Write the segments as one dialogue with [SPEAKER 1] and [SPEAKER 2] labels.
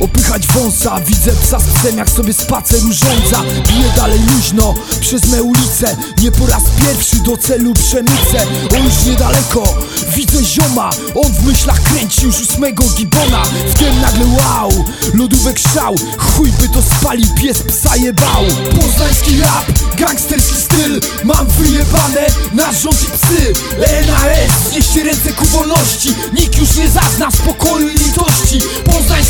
[SPEAKER 1] Opychać wąsa, widzę psa z psem jak sobie spacer urządza. Biję dalej luźno, przez me ulice. Nie po raz pierwszy do celu przemycę. O już niedaleko, widzę zioma. On w myślach kręci już ósmego gibona. W tym nagle wow, lodówek szał. Chuj by to spalił, pies psa jebał. Poznański rap, gangsterski styl. Mam wyjebane na rząd i psy NAS, znieście ręce ku wolności. Nikt już nie zazna spokoju i litości. Poznański rap,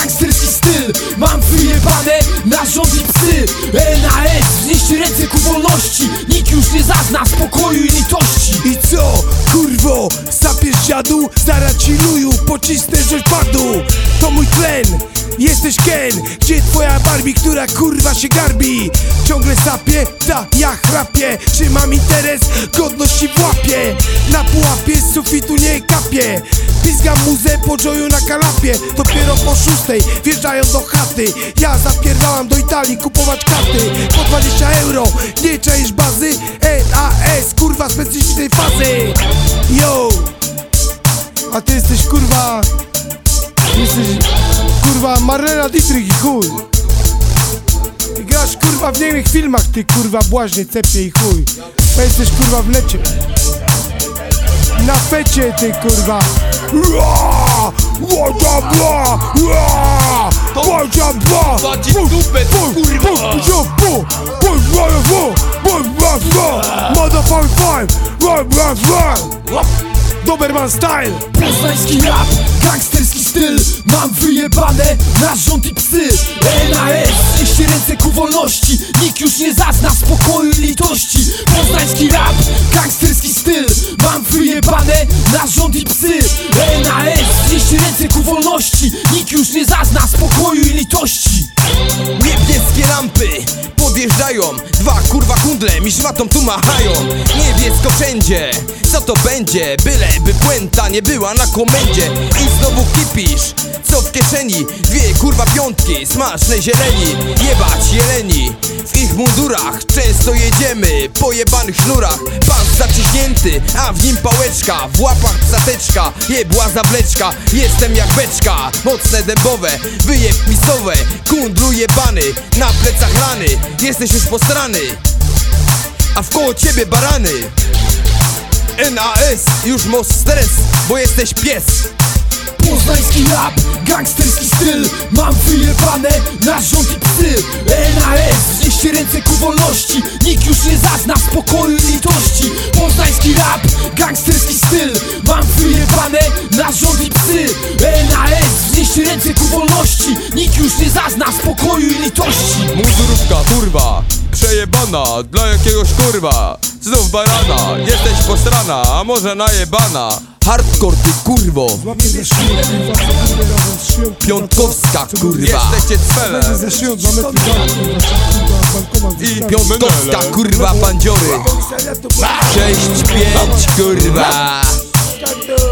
[SPEAKER 1] gangsterski styl. Mam wyjebane na rząd i psy NAS, znieście ręce ku wolności. Nikt już nie zazna spokoju i litości.
[SPEAKER 2] I co, kurwo, sapiesz dziadu? Zaraz ci luju, pocisnę żeś padł. To mój tlen, jesteś Ken Gdzie twoja Barbie, która kurwa się garbi? Ciągle sapie, ta ja chrapię Czy mam interes, godności w łapie Na pułapie z sufitu nie kapie Pizgam muzę po joju na kanapie Dopiero po szóstej wjeżdżają do chaty. Ja zapierdałam do Italii kupować karty. Po 20 euro, nie czaisz bazy? NAS, kurwa specyficznej fazy. Yo! A ty jesteś kurwa... Jesteś kurwa Marlena Dietrich i chuj grasz kurwa w niemych filmach ty kurwa błaźnie cepie i chuj. To jesteś kurwa w necie Na fecie ty kurwa Łączam bla, łączam bla
[SPEAKER 3] Zadzi dupę, kurwa Pozwolę mu, pozwolę mu
[SPEAKER 2] Motherfucker fine, łap, łap, łap Doberman style.
[SPEAKER 1] Poznański rap, gangsterski styl. Mam wyjebane na rząd i psy. NAS, znieście ręce ku wolności. Nikt już nie zazna spokoju i litości. Poznański rap, gangsterski styl. Mam wyjebane na rząd i psy. NAS, znieście ręce ku wolności. Nikt już nie zazna spokoju i litości.
[SPEAKER 3] Niebieskie lampy podjeżdżają. Dwa kurwa kundle mi szmatą tu machają. Niebiesko wszędzie, co to będzie? Byleby błęta nie była na komendzie. I znowu kipisz, co w kieszeni? Dwie kurwa piątki, smacznej zieleni. Jebać jeleni w ich mundurach Często jedziemy. Po jebanych sznurach Pas zaciśnięty, a w nim pałeczka. W łapach psateczka, jebła zawleczka. Jestem jak beczka, mocne dębowe Wyjeb misowe, kundlu jebany Na plecach rany, jesteś już postrany A w koło ciebie barany. NAS, już masz stres, bo jesteś pies.
[SPEAKER 1] Poznański rap, gangsterski styl. Mam wyjebane na rząd i psy. NAS, znieście ręce ku wolności. Nikt już nie zazna spokoju i litości. Poznański rap, gangsterski styl. Mam wyjebane na rząd i psy. NAS, znieście ręce ku wolności. Nikt już nie zazna spokoju i litości
[SPEAKER 3] Mundurówka, kurwa, przejebana Dla jakiegoś kurwa, znów barana Jesteś postrana, a może najebana Hardcore ty kurwo, piątkowska kurwa Jesteście cwele I piątkowska kurwa bandziory Sześć, pięć kurwa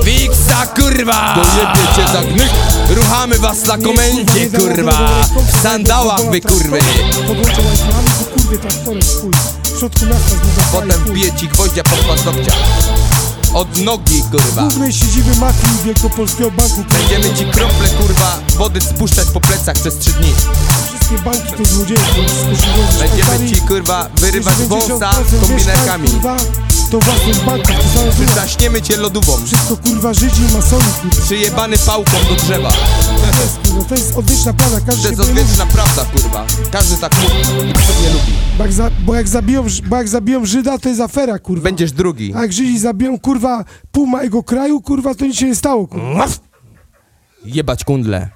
[SPEAKER 3] Wiksa kurwa Dojebie cię za gnyk Ruchamy was na komendzie kurwa W sandałach wy kurwy
[SPEAKER 2] Kurwie traktorem, chuj W środku miasta
[SPEAKER 3] Potem wbije ci gwoździa pod paznokcia Od nogi kurwa.
[SPEAKER 2] Głównej siedziby mafii Wielkopolskiego Banku.
[SPEAKER 3] Będziemy ci krople kurwa wody spuszczać po plecach przez trzy dni.
[SPEAKER 2] Wszystkie banki to złodzieje, to
[SPEAKER 3] Będziemy ci kurwa wyrywać
[SPEAKER 2] 90%
[SPEAKER 3] wąsa kombinerkami
[SPEAKER 2] To banków, to
[SPEAKER 3] Zaśniemy cię lodówą.
[SPEAKER 2] Wszystko kurwa Żydzi i masoni
[SPEAKER 3] Przyjebany pałką do drzewa
[SPEAKER 2] kurwa, to jest odwieczna prawda, każdy
[SPEAKER 3] To
[SPEAKER 2] się
[SPEAKER 3] jest odwieczna prawda kurwa. Każdy tak mówi i lubi.
[SPEAKER 2] Bo jak, za, bo, jak zabiją, Ż- bo jak zabiją Żyda, to jest afera, kurwa.
[SPEAKER 3] Będziesz drugi.
[SPEAKER 2] A jak Żydzi zabiją, kurwa, pół mojego kraju, kurwa, to nic się nie stało, kurwa.
[SPEAKER 3] Jebać kundle